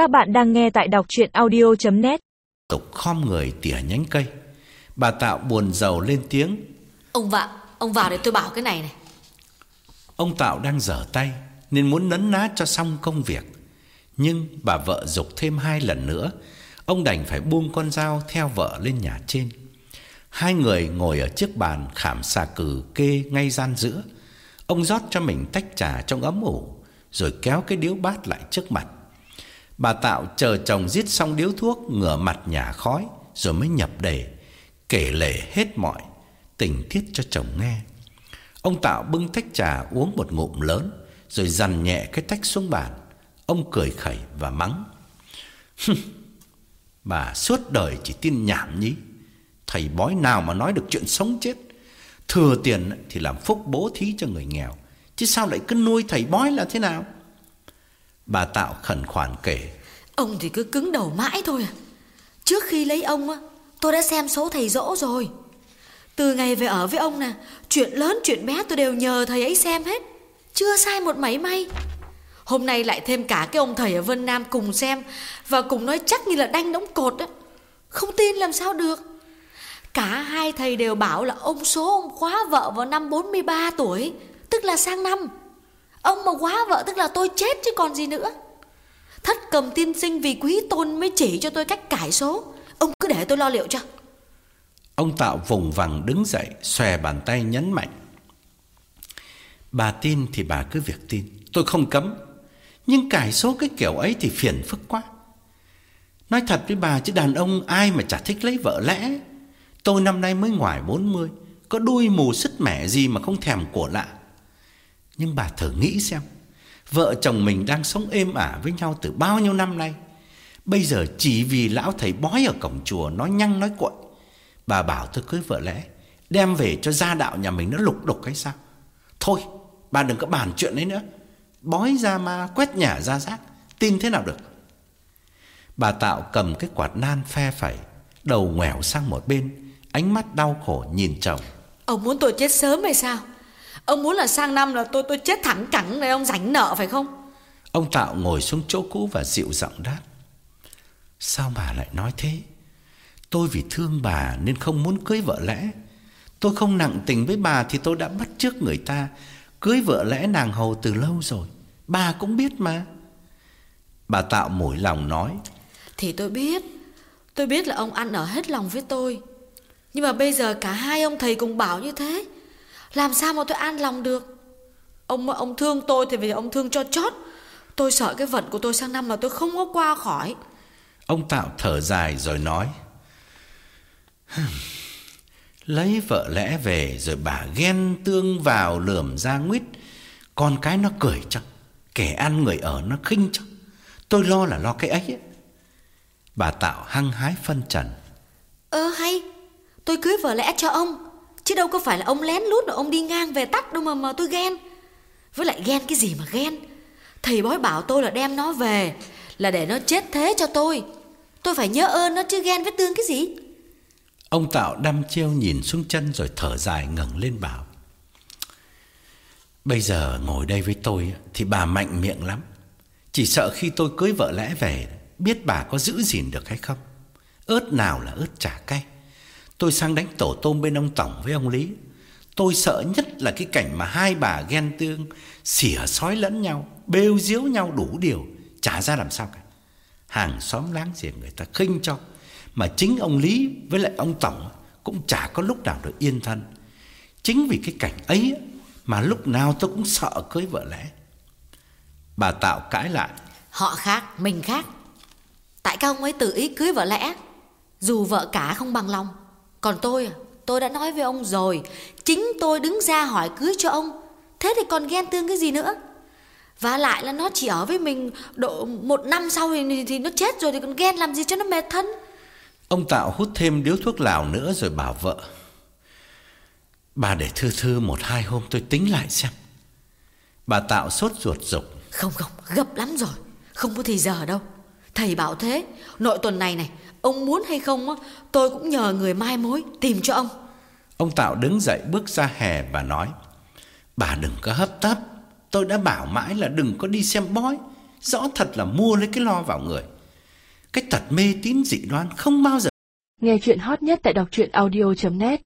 Các bạn đang nghe tại đọc chuyện audio.net tục khom người tỉa nhánh cây. Bà Tạo buồn rầu lên tiếng. Ông vào, ông vào để tôi bảo cái này này. Ông Tạo đang dở tay nên muốn nấn ná cho xong công việc. Nhưng bà vợ dục thêm hai lần nữa, ông đành phải buông con dao theo vợ lên nhà trên. Hai người ngồi ở chiếc bàn khảm xà cừ kê ngay gian giữa. Ông rót cho mình tách trà trong ấm ủ, rồi kéo cái điếu bát lại trước mặt. Bà Tạo chờ chồng giết xong điếu thuốc, ngửa mặt nhả khói, rồi mới nhập đề, kể lể hết mọi tình tiết cho chồng nghe. Ông Tạo bưng tách trà uống một ngụm lớn, rồi dằn nhẹ cái tách xuống bàn. Ông cười khẩy và mắng. bà suốt đời chỉ tin nhảm nhí. Thầy bói nào mà nói được chuyện sống chết. Thừa tiền thì làm phúc bố thí cho người nghèo. Chứ sao lại cứ nuôi thầy bói là thế nào? Bà Tạo khẩn khoản kể. Ông thì cứ cứng đầu mãi thôi à. Trước khi lấy ông á, tôi đã xem số thầy dỗ rồi. Từ ngày về ở với ông nè, chuyện lớn chuyện bé tôi đều nhờ thầy ấy xem hết. Chưa sai một mảy may. Hôm nay lại thêm cả cái ông thầy ở Vân Nam cùng xem và cùng nói chắc như là đanh đóng cột á. Không tin làm sao được. Cả hai thầy đều bảo là ông số ông khóa vợ vào năm 43 tuổi, tức là sang năm. Ông mà quá vợ tức là tôi chết chứ còn gì nữa. Thất cầm tiên sinh vì quý tôn mới chỉ cho tôi cách cải số. Ông cứ để tôi lo liệu cho. Ông Tạo vùng vằng đứng dậy, xòe bàn tay nhấn mạnh. Bà tin thì bà cứ việc tin, tôi không cấm. Nhưng cải số cái kiểu ấy thì phiền phức quá. Nói thật với bà chứ đàn ông ai mà chả thích lấy vợ lẽ. Tôi năm nay mới ngoài 40, có đuôi mù sứt mẻ gì mà không thèm của lạ. Nhưng bà thử nghĩ xem, vợ chồng mình đang sống êm ả với nhau từ bao nhiêu năm nay. Bây giờ chỉ vì lão thầy bói ở cổng chùa nói nhăng nói cuội, bà bảo tôi cưới vợ lẽ, đem về cho gia đạo nhà mình nó lục đục hay sao? Thôi, bà đừng có bàn chuyện ấy nữa. Bói ra ma quét nhà ra rác, tin thế nào được? Bà Tạo cầm cái quạt nan phe phẩy, đầu ngoẻo sang một bên, ánh mắt đau khổ nhìn chồng. Ông muốn tôi chết sớm hay sao? Ông muốn là sang năm là tôi tôi chết thẳng cẳng để ông rảnh nợ phải không? Ông Tạo ngồi xuống chỗ cũ và dịu giọng đáp. Sao bà lại nói thế? Tôi vì thương bà nên không muốn cưới vợ lẽ. Tôi không nặng tình với bà thì tôi đã bắt trước người ta cưới vợ lẽ nàng hầu từ lâu rồi. Bà cũng biết mà. Bà Tạo mủi lòng nói. Thì tôi biết. Tôi biết là ông ăn ở hết lòng với tôi. Nhưng mà bây giờ cả hai ông thầy cùng bảo như thế. Làm sao mà tôi an lòng được? Ông ông thương tôi thì vì ông thương cho chót. Tôi sợ cái vận của tôi sang năm mà tôi không có qua khỏi. Ông Tạo thở dài rồi nói. Lấy vợ lẽ về rồi bà ghen tương vào lườm ra nguyết. Con cái nó cười cho. Kẻ ăn người ở nó khinh cho. Tôi lo là lo cái ấy. ấy. Bà Tạo hăng hái phân trần. Ơ hay, tôi cưới vợ lẽ cho ông. Chứ đâu có phải là ông lén lút rồi ông đi ngang về tắt đâu mà mà tôi ghen. Với lại ghen cái gì mà ghen. Thầy bói bảo tôi là đem nó về, là để nó chết thế cho tôi. Tôi phải nhớ ơn nó chứ ghen với tương cái gì. Ông Tạo đăm chiêu nhìn xuống chân rồi thở dài ngẩng lên bảo. Bây giờ ngồi đây với tôi thì bà mạnh miệng lắm. Chỉ sợ khi tôi cưới vợ lẽ về, biết bà có giữ gìn được hay không. Ớt nào là ớt chả cay. Tôi sang đánh tổ tôm bên ông Tổng với ông Lý. Tôi sợ nhất là cái cảnh mà hai bà ghen tương, xỉa sói lẫn nhau, bêu diếu nhau đủ điều, chả ra làm sao cả. Hàng xóm láng giềng người ta khinh cho, mà chính ông Lý với lại ông Tổng cũng chả có lúc nào được yên thân. Chính vì cái cảnh ấy mà lúc nào tôi cũng sợ cưới vợ lẽ. Bà Tạo cãi lại. Họ khác, mình khác. Tại các ông ấy tự ý cưới vợ lẽ, dù vợ cả không bằng lòng. Còn tôi à, tôi đã nói với ông rồi, chính tôi đứng ra hỏi cưới cho ông. Thế thì còn ghen tương cái gì nữa? Và lại là nó chỉ ở với mình độ một năm sau thì, thì nó chết rồi thì còn ghen làm gì cho nó mệt thân. Ông Tạo hút thêm điếu thuốc lào nữa rồi bảo vợ. Bà để thư thư một hai hôm tôi tính lại xem. Bà Tạo sốt ruột dục. Không không, gấp lắm rồi. Không có thì giờ đâu. Thầy bảo thế, nội tuần này này, ông muốn hay không á, tôi cũng nhờ người mai mối tìm cho ông. Ông Tạo đứng dậy bước ra hè và nói. Bà đừng có hấp tấp. Tôi đã bảo mãi là đừng có đi xem bói. Rõ thật là mua lấy cái lo vào người Cái tật mê tín dị đoan không bao giờ Nghe chuyện hot nhất tại đọc truyện audio.net